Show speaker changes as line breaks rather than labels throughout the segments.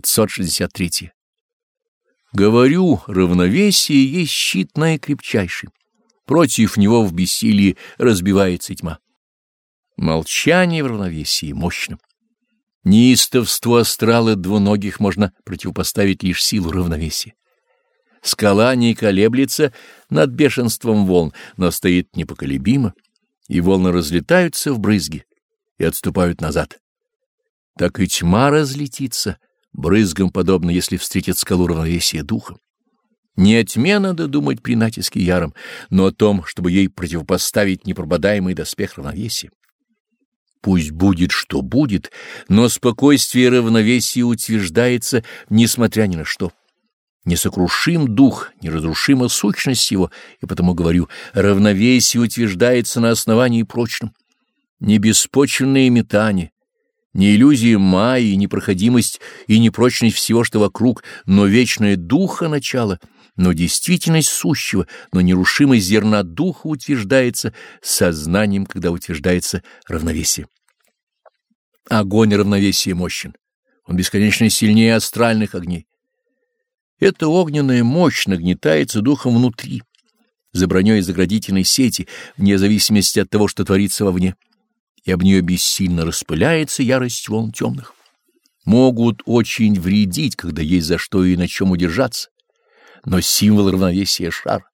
563. Говорю, равновесие есть щит наикрепчайший. Против него в бессилии разбивается тьма. Молчание в равновесии мощно. Неистовству астрала двуногих можно противопоставить лишь силу равновесия. Скала не колеблется над бешенством волн, но стоит непоколебимо, и волны разлетаются в брызги и отступают назад. Так и тьма разлетится, брызгам подобно, если встретит скалу равновесия духа. Не о тьме надо думать при натиске яром, но о том, чтобы ей противопоставить непрободаемый доспех равновесия. Пусть будет, что будет, но спокойствие и равновесие утверждается, несмотря ни на что. Несокрушим дух, неразрушима сущность его, и потому говорю, равновесие утверждается на основании прочном. Не беспочвенные метания, не иллюзия майи, непроходимость и непрочность всего, что вокруг, но вечное духа начало, но действительность сущего, но нерушимость зерна духа утверждается сознанием, когда утверждается равновесие. Огонь равновесия мощен. Он бесконечно сильнее астральных огней. Эта огненная мощь нагнетается духом внутри, за броней заградительной сети, вне зависимости от того, что творится вовне, и об нее бессильно распыляется ярость волн темных. Могут очень вредить, когда есть за что и на чем удержаться, но символ равновесия — шар.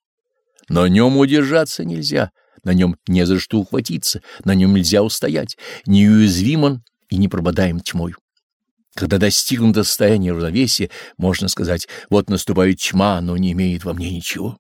На нем удержаться нельзя, на нем не за что ухватиться, на нем нельзя устоять, неуязвим он и не прободаем тьмою. Когда достигнуто состояние равновесия, можно сказать, вот наступает тьма, но не имеет во мне ничего.